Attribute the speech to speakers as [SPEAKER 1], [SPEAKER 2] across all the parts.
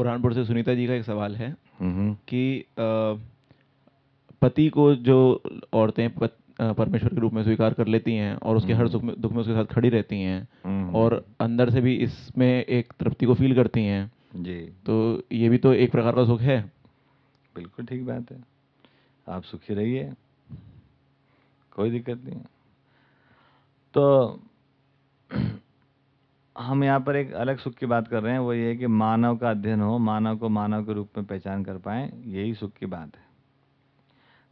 [SPEAKER 1] बुरहानपुर से सुनीता जी का एक सवाल है
[SPEAKER 2] हम्म
[SPEAKER 1] कि पति को जो औरतें परमेश्वर के रूप में स्वीकार कर लेती हैं और उसके हर सुख में दुख में उसके साथ खड़ी रहती हैं
[SPEAKER 2] हम्म,
[SPEAKER 1] और अंदर से भी इसमें एक तृप्ति को फील करती हैं
[SPEAKER 2] जी।
[SPEAKER 1] तो ये भी तो एक प्रकार का सुख है?
[SPEAKER 2] बिल्कुल ठीक बात है। आप सुखी रहिए कोई दिक्कत नहीं तो हम यहाँ पर एक अलग सुख की बात कर रहे हैं, वो ये है कि मानव का अध्ययन हो, मानव को मानव के रूप में पहचान कर पाए, यही सुख की बात है।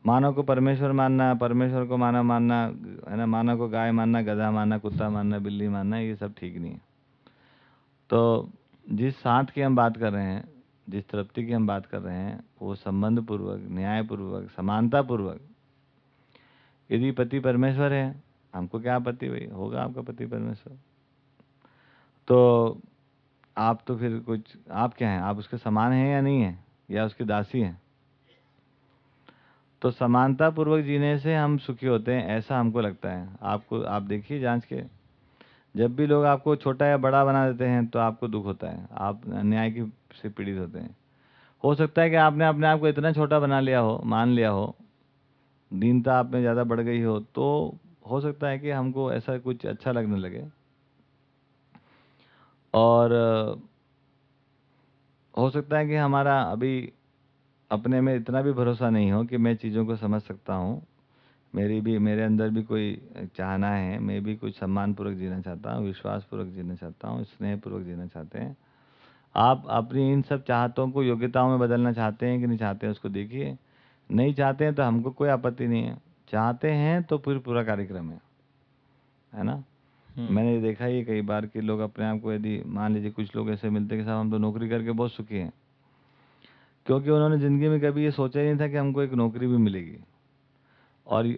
[SPEAKER 2] मानव को परमेश्वर मानना, परमेश्वर को मानव मानना, है ना, मानव को गाय मानना, गधा मानना, कुत्ता मानना, बिल्ली मानना, ये सब ठीक नहीं है। तो जिस साथ की हम बात कर रहे हैं, जिस तृप्ति की हम बात कर रहे हैं, वो संबंध पूर्वक न्याय पूर्वक समानता पूर्वक यदि पति परमेश्वर है, हमको क्या आपत्ति भाई होगा आपका पति परमेश्वर। तो आप तो फिर कुछ, आप क्या हैं? आप उसके समान हैं या नहीं हैं? या उसकी दासी हैं? तो समानता पूर्वक जीने से हम सुखी होते हैं, ऐसा हमको लगता है। आपको, आप देखिए जाँच के। जब भी लोग आपको छोटा या बड़ा बना देते हैं तो आपको दुख होता है। आप अन्याय की से पीड़ित होते हैं। हो सकता है कि आपने अपने आप को इतना छोटा बना लिया हो, मान लिया हो, दीनता आप में ज़्यादा बढ़ गई हो तो हो सकता है कि हमको ऐसा कुछ अच्छा लगने लगे। और, हो सकता है कि हमारा अभी अपने में इतना भी भरोसा नहीं हो कि मैं चीज़ों को समझ सकता हूँ। मेरी भी, मेरे अंदर भी कोई चाहना है, मैं भी कुछ सम्मानपूर्वक जीना चाहता हूँ, विश्वासपूर्वक जीना चाहता हूँ, स्नेहपूर्वक जीना चाहते हैं। आप अपनी इन सब चाहतों को, योग्यताओं में बदलना चाहते हैं कि नहीं चाहते हैं, उसको देखिए। नहीं चाहते हैं तो हमको कोई आपत्ति नहीं है। चाहते हैं तो फिर पूरा कार्यक्रम है। है ना। मैंने ये देखा ही कई बार कि लोग अपने आप को यदि मान लीजिए कुछ लोग ऐसे मिलते हैं कि साहब हम तो नौकरी करके बहुत सुखी हैं, क्योंकि उन्होंने ज़िंदगी में कभी ये सोचा ही नहीं था कि हमको एक नौकरी भी मिलेगी। और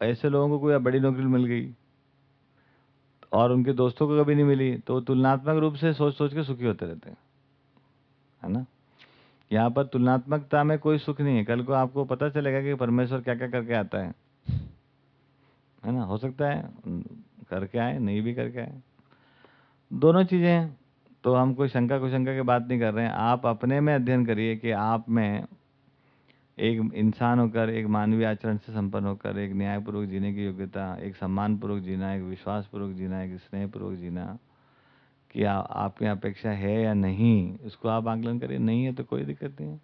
[SPEAKER 2] ऐसे लोगों को कोई बड़ी नौकरी मिल गई और उनके दोस्तों को कभी नहीं मिली तो तुलनात्मक रूप से सोच सोच के सुखी होते रहते हैं। है ना? यहाँ पर तुलनात्मकता में कोई सुख नहीं है। कल को आपको पता चलेगा कि परमेश्वर क्या क्या करके आता है। है ना? हो सकता है करके आए नहीं भी करके आए। दोनों चीज़ें हैं तो हम कोई शंका कुशंका की बात नहीं कर रहे हैं। आप अपने में अध्ययन करिए कि आप में एक इंसान होकर एक मानवीय आचरण से संपन्न होकर एक न्यायपूर्वक जीने की योग्यता एक सम्मानपूर्वक जीना एक विश्वासपूर्वक जीना एक स्नेहपूर्वक जीना कि आ, आपकी अपेक्षा है या नहीं इसको आप आकलन करिए। नहीं है तो कोई दिक्कत नहीं है।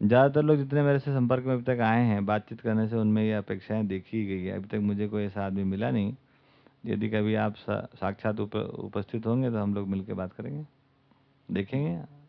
[SPEAKER 2] ज़्यादातर लोग जितने मेरे से संपर्क में अभी तक आए हैं बातचीत करने से उनमें ये अपेक्षाएँ देखी गई है। अभी तक मुझे कोई ऐसा आदमी मिला नहीं। यदि कभी आप साक्षात उप, उपस्थित होंगे तो हम लोग मिलकर बात करेंगे। देखेंगे।